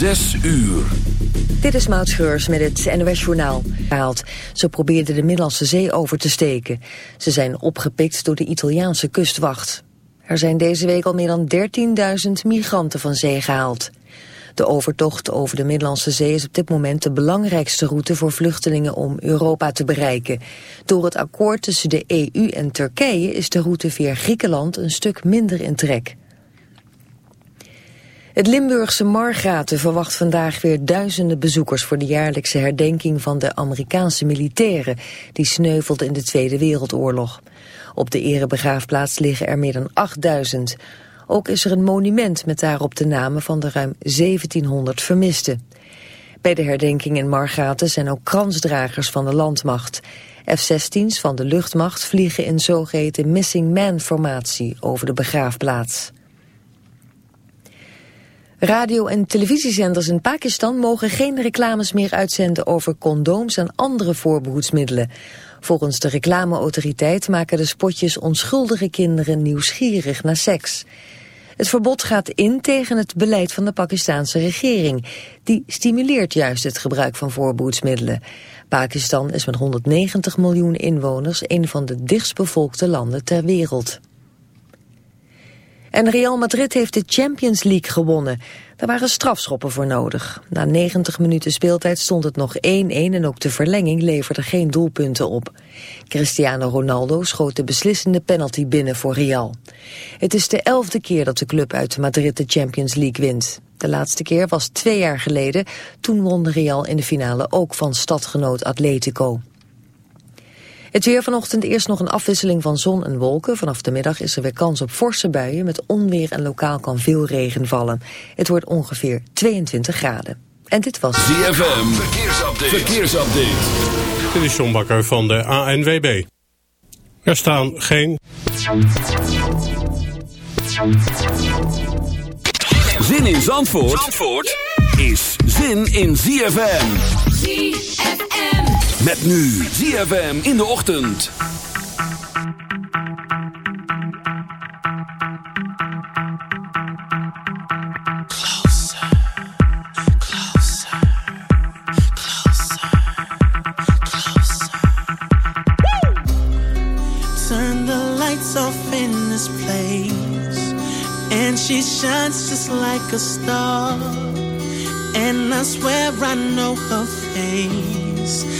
Zes uur. Dit is Maud Schreurs met het NOS Journaal. Ze probeerden de Middellandse Zee over te steken. Ze zijn opgepikt door de Italiaanse kustwacht. Er zijn deze week al meer dan 13.000 migranten van zee gehaald. De overtocht over de Middellandse Zee is op dit moment de belangrijkste route voor vluchtelingen om Europa te bereiken. Door het akkoord tussen de EU en Turkije is de route via Griekenland een stuk minder in trek. Het Limburgse Margraten verwacht vandaag weer duizenden bezoekers voor de jaarlijkse herdenking van de Amerikaanse militairen die sneuvelden in de Tweede Wereldoorlog. Op de erebegraafplaats liggen er meer dan 8000. Ook is er een monument met daarop de namen van de ruim 1700 vermisten. Bij de herdenking in Margraten zijn ook kransdragers van de landmacht. F-16's van de luchtmacht vliegen in zogeheten Missing Man-formatie over de begraafplaats. Radio- en televisiezenders in Pakistan mogen geen reclames meer uitzenden over condooms en andere voorbehoedsmiddelen. Volgens de reclameautoriteit maken de spotjes onschuldige kinderen nieuwsgierig naar seks. Het verbod gaat in tegen het beleid van de Pakistanse regering. Die stimuleert juist het gebruik van voorbehoedsmiddelen. Pakistan is met 190 miljoen inwoners een van de dichtstbevolkte landen ter wereld. En Real Madrid heeft de Champions League gewonnen. Daar waren strafschoppen voor nodig. Na 90 minuten speeltijd stond het nog 1-1 en ook de verlenging leverde geen doelpunten op. Cristiano Ronaldo schoot de beslissende penalty binnen voor Real. Het is de elfde keer dat de club uit Madrid de Champions League wint. De laatste keer was twee jaar geleden. Toen won Real in de finale ook van stadgenoot Atletico. Het weer vanochtend eerst nog een afwisseling van zon en wolken. Vanaf de middag is er weer kans op forse buien met onweer en lokaal kan veel regen vallen. Het wordt ongeveer 22 graden. En dit was... ZFM, verkeersupdate. verkeersupdate. Dit is John Bakker van de ANWB. Er staan geen... Zin in Zandvoort, Zandvoort is zin in ZFM. ZFM. Met nu ZFM in de ochtend. She shines just like a star. And I swear I know her face.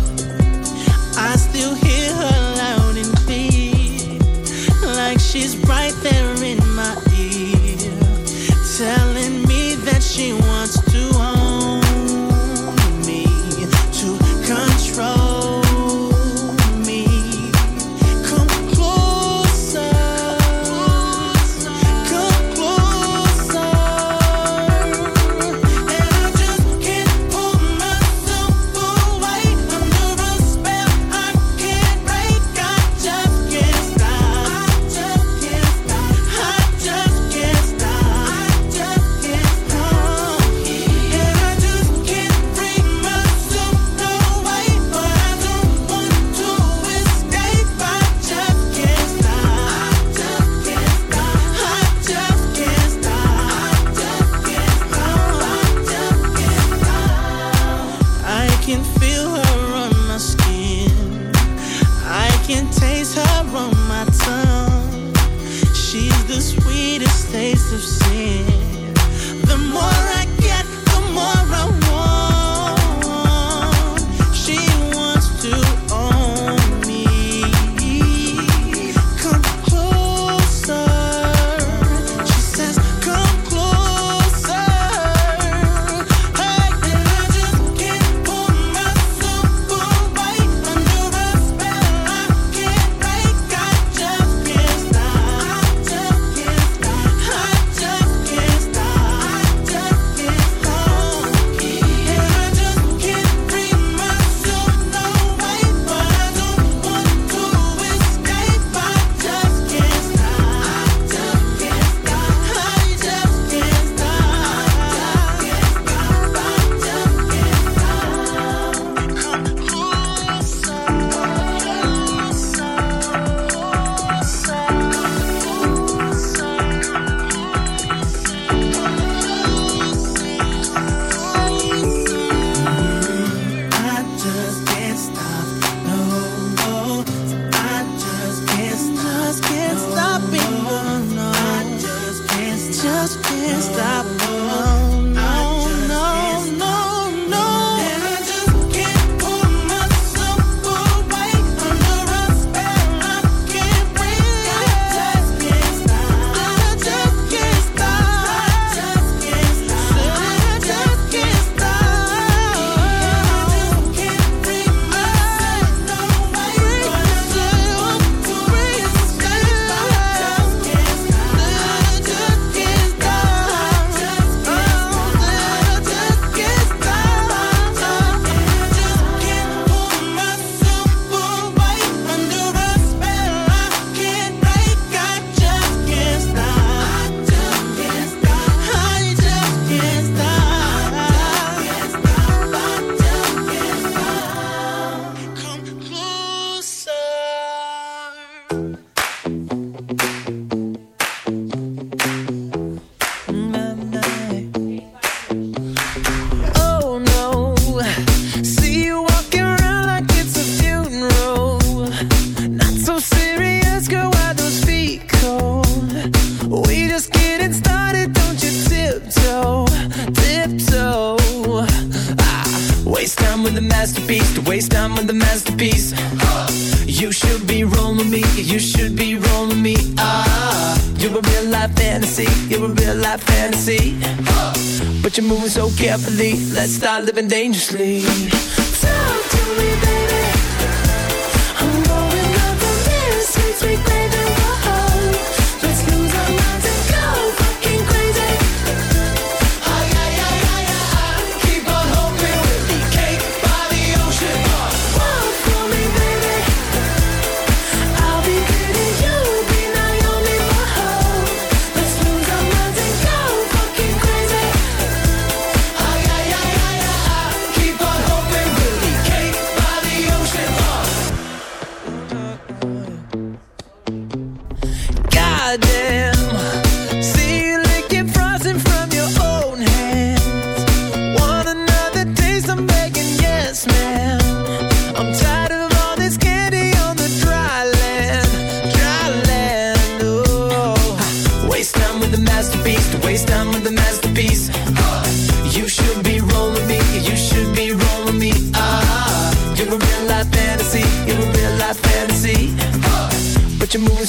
I.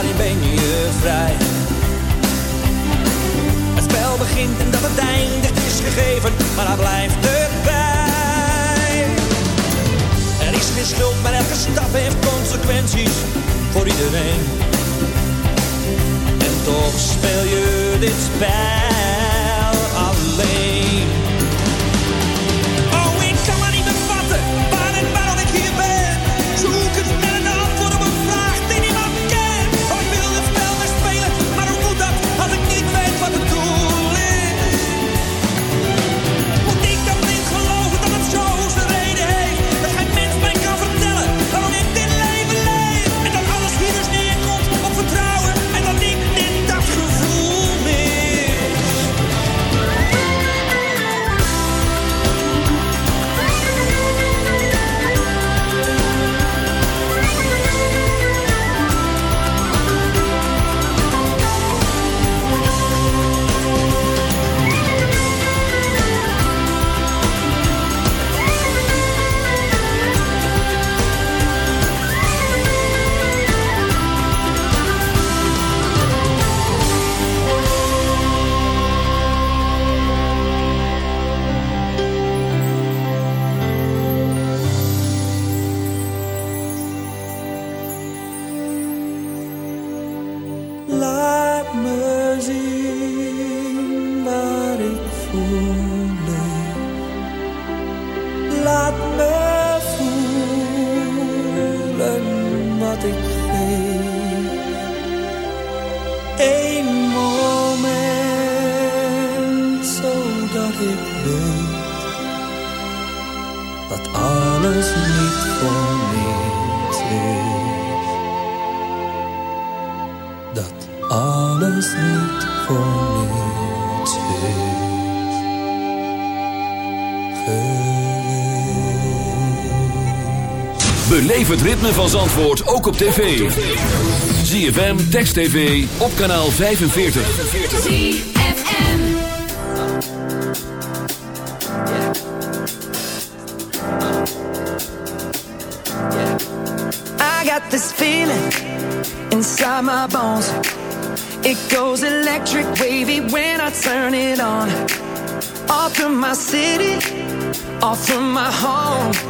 Daarin ben je vrij. Het spel begint en dat het eindigt is gegeven, maar daar blijft het bij. Er is geen schuld, maar elke stap heeft consequenties voor iedereen. En toch speel je dit spel alleen. Eén moment, zodat ik weet dat alles niet voor. Dat alles niet Beleef het ritme van Zandvoort ook op tv. ZFM, Text TV, op kanaal 45. ZFM. I got this feeling inside my bones. It goes electric wavy when I turn it on. Off from my city, off from my home.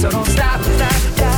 so don't stop, stop, stop.